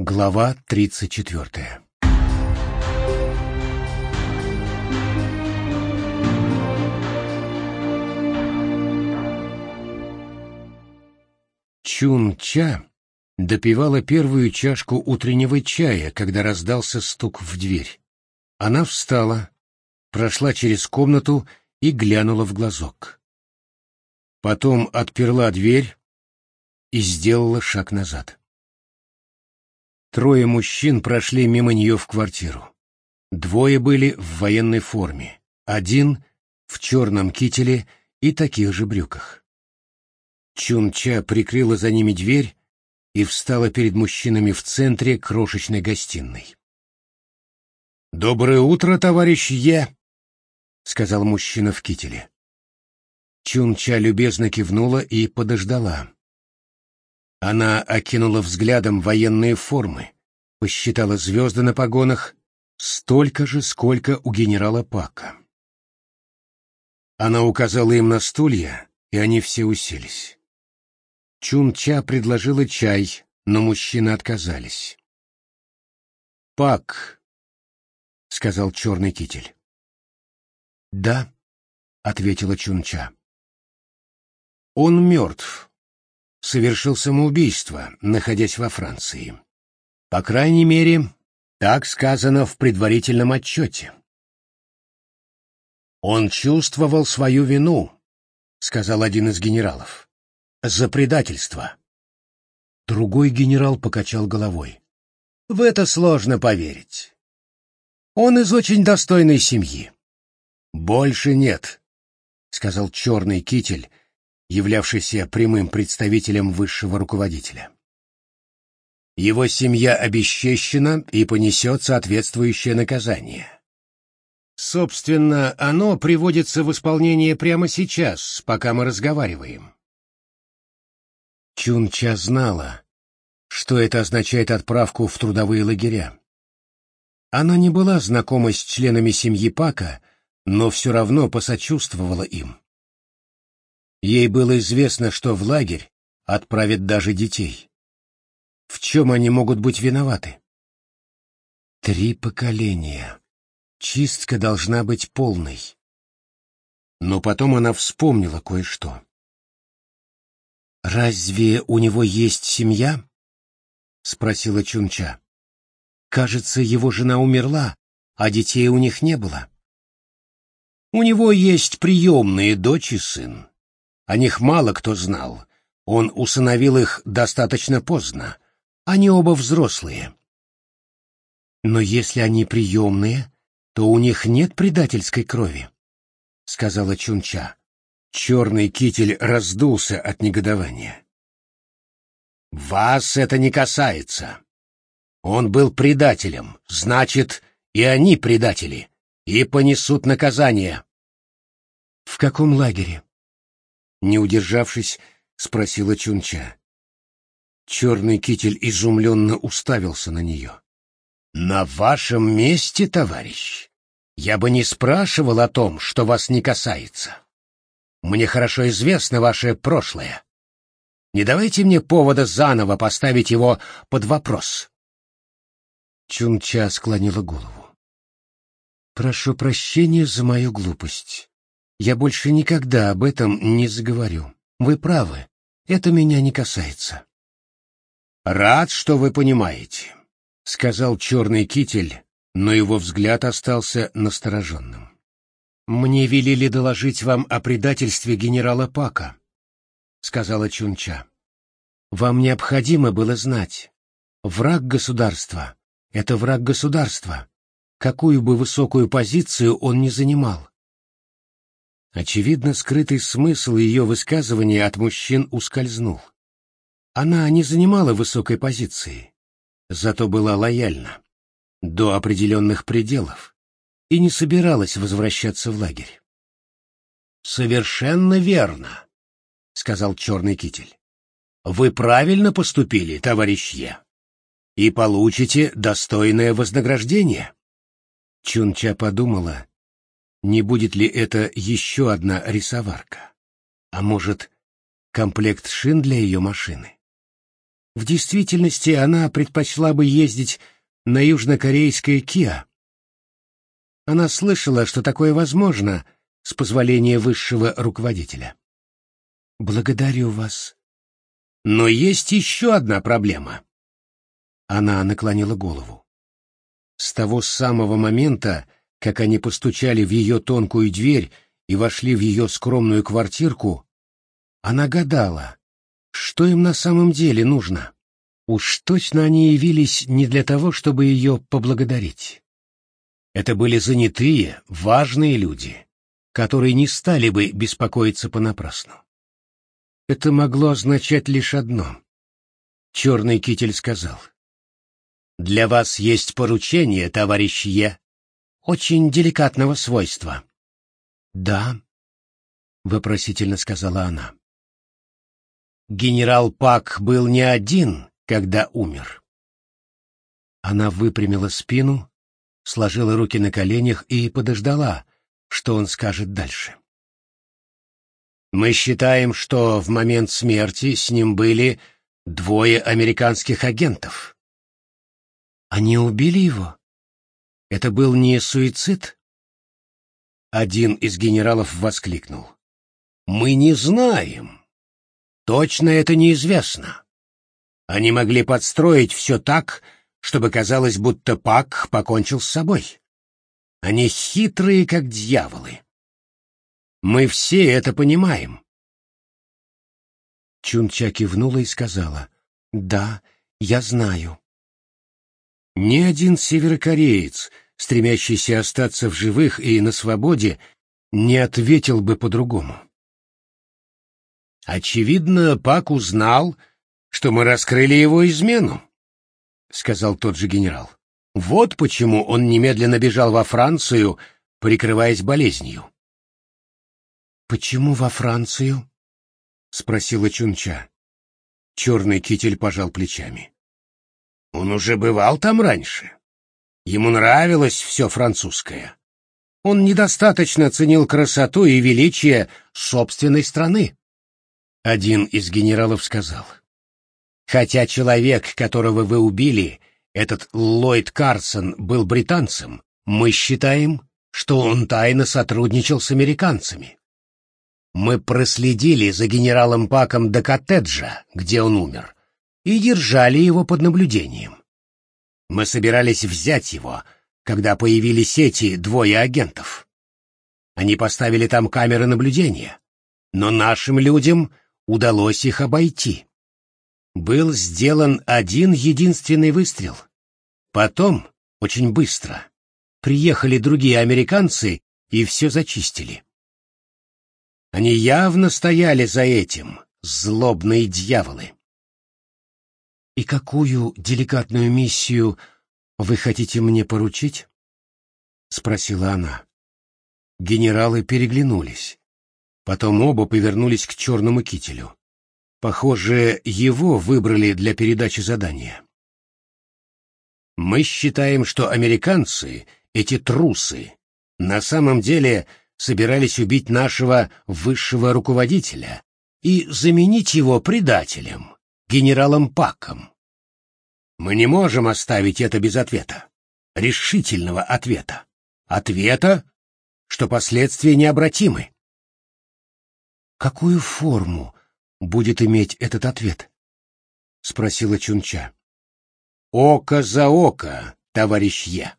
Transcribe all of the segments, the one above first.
Глава тридцать четвертая Чун-Ча допивала первую чашку утреннего чая, когда раздался стук в дверь. Она встала, прошла через комнату и глянула в глазок. Потом отперла дверь и сделала шаг назад. Трое мужчин прошли мимо нее в квартиру. Двое были в военной форме, один в черном кителе и таких же брюках. Чун-Ча прикрыла за ними дверь и встала перед мужчинами в центре крошечной гостиной. «Доброе утро, товарищ Е!» — сказал мужчина в кителе. Чун-Ча любезно кивнула и подождала. Она окинула взглядом военные формы, посчитала звезды на погонах, столько же, сколько у генерала Пака. Она указала им на стулья, и они все уселись. Чун-Ча предложила чай, но мужчины отказались. «Пак», — сказал черный китель. «Да», — ответила Чун-Ча. «Он мертв. Совершил самоубийство, находясь во Франции. По крайней мере, так сказано в предварительном отчете». «Он чувствовал свою вину», — сказал один из генералов за предательство. Другой генерал покачал головой. В это сложно поверить. Он из очень достойной семьи. Больше нет, сказал черный китель, являвшийся прямым представителем высшего руководителя. Его семья обесчещена и понесет соответствующее наказание. Собственно, оно приводится в исполнение прямо сейчас, пока мы разговариваем. Чунча знала, что это означает отправку в трудовые лагеря. Она не была знакома с членами семьи Пака, но все равно посочувствовала им. Ей было известно, что в лагерь отправят даже детей. В чем они могут быть виноваты? Три поколения. Чистка должна быть полной. Но потом она вспомнила кое-что. «Разве у него есть семья?» — спросила Чунча. «Кажется, его жена умерла, а детей у них не было». «У него есть приемные дочь и сын. О них мало кто знал. Он усыновил их достаточно поздно. Они оба взрослые». «Но если они приемные, то у них нет предательской крови», — сказала Чунча. Черный китель раздулся от негодования. «Вас это не касается. Он был предателем, значит, и они предатели, и понесут наказание». «В каком лагере?» Не удержавшись, спросила Чунча. Черный китель изумленно уставился на нее. «На вашем месте, товарищ, я бы не спрашивал о том, что вас не касается». Мне хорошо известно ваше прошлое. Не давайте мне повода заново поставить его под вопрос. Чунча склонила голову. Прошу прощения за мою глупость. Я больше никогда об этом не заговорю. Вы правы, это меня не касается. Рад, что вы понимаете, сказал черный китель, но его взгляд остался настороженным. «Мне велели доложить вам о предательстве генерала Пака», — сказала Чунча. «Вам необходимо было знать. Враг государства — это враг государства, какую бы высокую позицию он ни занимал». Очевидно, скрытый смысл ее высказывания от мужчин ускользнул. Она не занимала высокой позиции, зато была лояльна. До определенных пределов и не собиралась возвращаться в лагерь. «Совершенно верно», — сказал черный китель. «Вы правильно поступили, товарищ Е, и получите достойное вознаграждение». Чунча подумала, не будет ли это еще одна рисоварка, а может, комплект шин для ее машины. В действительности она предпочла бы ездить на южнокорейское Киа. Она слышала, что такое возможно с позволения высшего руководителя. «Благодарю вас». «Но есть еще одна проблема». Она наклонила голову. С того самого момента, как они постучали в ее тонкую дверь и вошли в ее скромную квартирку, она гадала, что им на самом деле нужно. Уж точно они явились не для того, чтобы ее поблагодарить. Это были занятые, важные люди, которые не стали бы беспокоиться понапрасну. Это могло означать лишь одно. Черный китель сказал. «Для вас есть поручение, товарищ Е, очень деликатного свойства». «Да», — вопросительно сказала она. «Генерал Пак был не один, когда умер». Она выпрямила спину, сложила руки на коленях и подождала, что он скажет дальше. «Мы считаем, что в момент смерти с ним были двое американских агентов». «Они убили его? Это был не суицид?» Один из генералов воскликнул. «Мы не знаем. Точно это неизвестно. Они могли подстроить все так, чтобы казалось, будто Пак покончил с собой. Они хитрые, как дьяволы. Мы все это понимаем. Чунча кивнула и сказала, «Да, я знаю». Ни один северокореец, стремящийся остаться в живых и на свободе, не ответил бы по-другому. Очевидно, Пак узнал, что мы раскрыли его измену. — сказал тот же генерал. «Вот почему он немедленно бежал во Францию, прикрываясь болезнью». «Почему во Францию?» — спросила Чунча. Черный китель пожал плечами. «Он уже бывал там раньше. Ему нравилось все французское. Он недостаточно ценил красоту и величие собственной страны». Один из генералов сказал. Хотя человек, которого вы убили, этот Ллойд Карсон, был британцем, мы считаем, что он тайно сотрудничал с американцами. Мы проследили за генералом Паком до коттеджа, где он умер, и держали его под наблюдением. Мы собирались взять его, когда появились эти двое агентов. Они поставили там камеры наблюдения, но нашим людям удалось их обойти был сделан один единственный выстрел. Потом, очень быстро, приехали другие американцы и все зачистили. Они явно стояли за этим, злобные дьяволы. «И какую деликатную миссию вы хотите мне поручить?» — спросила она. Генералы переглянулись. Потом оба повернулись к черному кителю. Похоже, его выбрали для передачи задания. Мы считаем, что американцы, эти трусы, на самом деле собирались убить нашего высшего руководителя и заменить его предателем, генералом Паком. Мы не можем оставить это без ответа, решительного ответа, ответа, что последствия необратимы. Какую форму будет иметь этот ответ? — спросила Чунча. — Око за око, товарищ Е.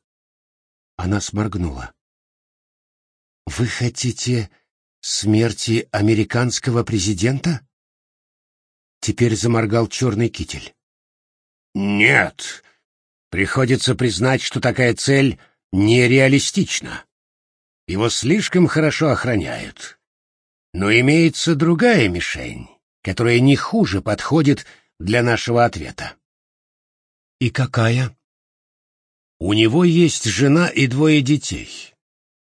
Она сморгнула. — Вы хотите смерти американского президента? Теперь заморгал черный китель. — Нет. Приходится признать, что такая цель нереалистична. Его слишком хорошо охраняют. Но имеется другая мишень которая не хуже подходит для нашего ответа. И какая? У него есть жена и двое детей.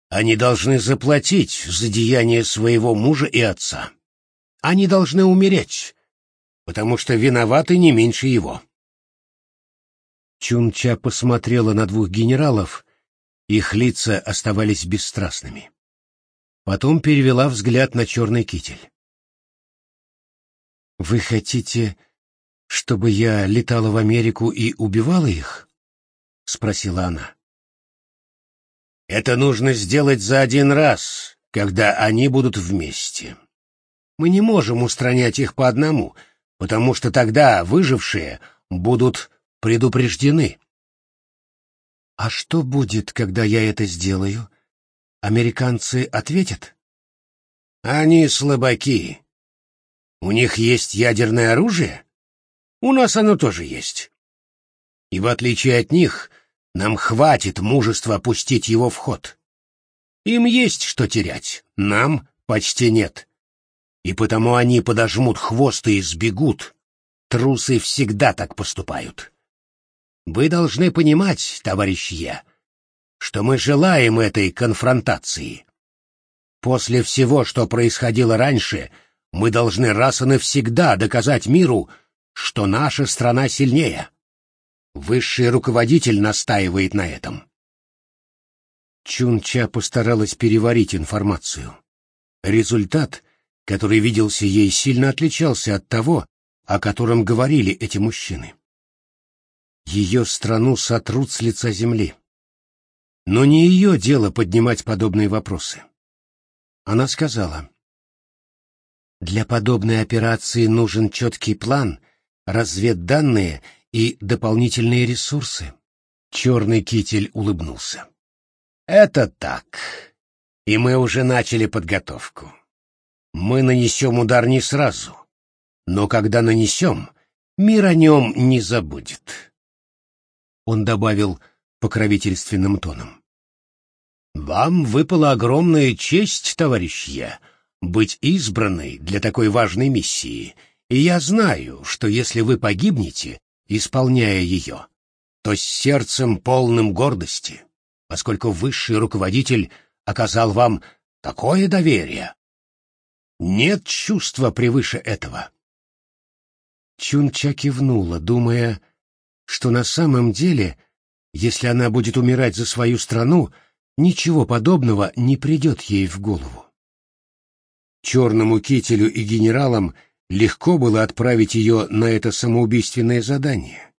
Они должны заплатить за деяния своего мужа и отца. Они должны умереть, потому что виноваты не меньше его. Чунча посмотрела на двух генералов, их лица оставались бесстрастными. Потом перевела взгляд на черный китель. Вы хотите, «Чтобы я летала в Америку и убивала их?» — спросила она. «Это нужно сделать за один раз, когда они будут вместе. Мы не можем устранять их по одному, потому что тогда выжившие будут предупреждены». «А что будет, когда я это сделаю? Американцы ответят?» «Они слабаки. У них есть ядерное оружие?» У нас оно тоже есть. И в отличие от них, нам хватит мужества пустить его в ход. Им есть что терять, нам почти нет. И потому они подожмут хвост и сбегут. Трусы всегда так поступают. Вы должны понимать, товарищ Я, что мы желаем этой конфронтации. После всего, что происходило раньше, мы должны раз и навсегда доказать миру, что наша страна сильнее. Высший руководитель настаивает на этом. Чунча постаралась переварить информацию. Результат, который виделся ей, сильно отличался от того, о котором говорили эти мужчины. Ее страну сотрут с лица земли. Но не ее дело поднимать подобные вопросы. Она сказала, «Для подобной операции нужен четкий план — разведданные и дополнительные ресурсы. Черный китель улыбнулся. Это так. И мы уже начали подготовку. Мы нанесем удар не сразу, но когда нанесем, мир о нем не забудет. Он добавил покровительственным тоном. Вам выпала огромная честь, товарищ Я, быть избранной для такой важной миссии — и я знаю, что если вы погибнете, исполняя ее, то с сердцем полным гордости, поскольку высший руководитель оказал вам такое доверие. Нет чувства превыше этого. Чунча кивнула, думая, что на самом деле, если она будет умирать за свою страну, ничего подобного не придет ей в голову. Черному кителю и генералам — легко было отправить ее на это самоубийственное задание.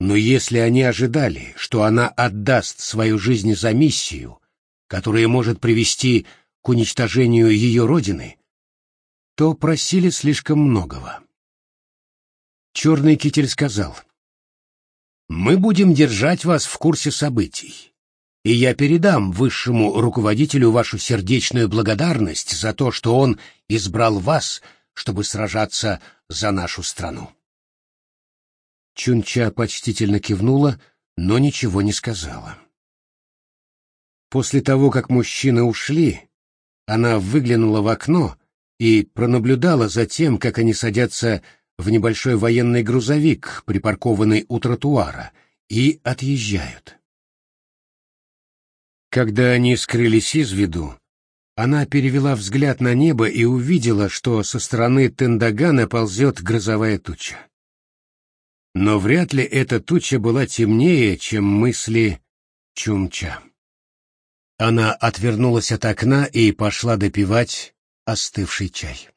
Но если они ожидали, что она отдаст свою жизнь за миссию, которая может привести к уничтожению ее родины, то просили слишком многого. Черный китель сказал, «Мы будем держать вас в курсе событий, и я передам высшему руководителю вашу сердечную благодарность за то, что он избрал вас чтобы сражаться за нашу страну. Чунча почтительно кивнула, но ничего не сказала. После того, как мужчины ушли, она выглянула в окно и пронаблюдала за тем, как они садятся в небольшой военный грузовик, припаркованный у тротуара, и отъезжают. Когда они скрылись из виду, она перевела взгляд на небо и увидела, что со стороны Тендагана ползет грозовая туча. Но вряд ли эта туча была темнее, чем мысли Чумча. Она отвернулась от окна и пошла допивать остывший чай.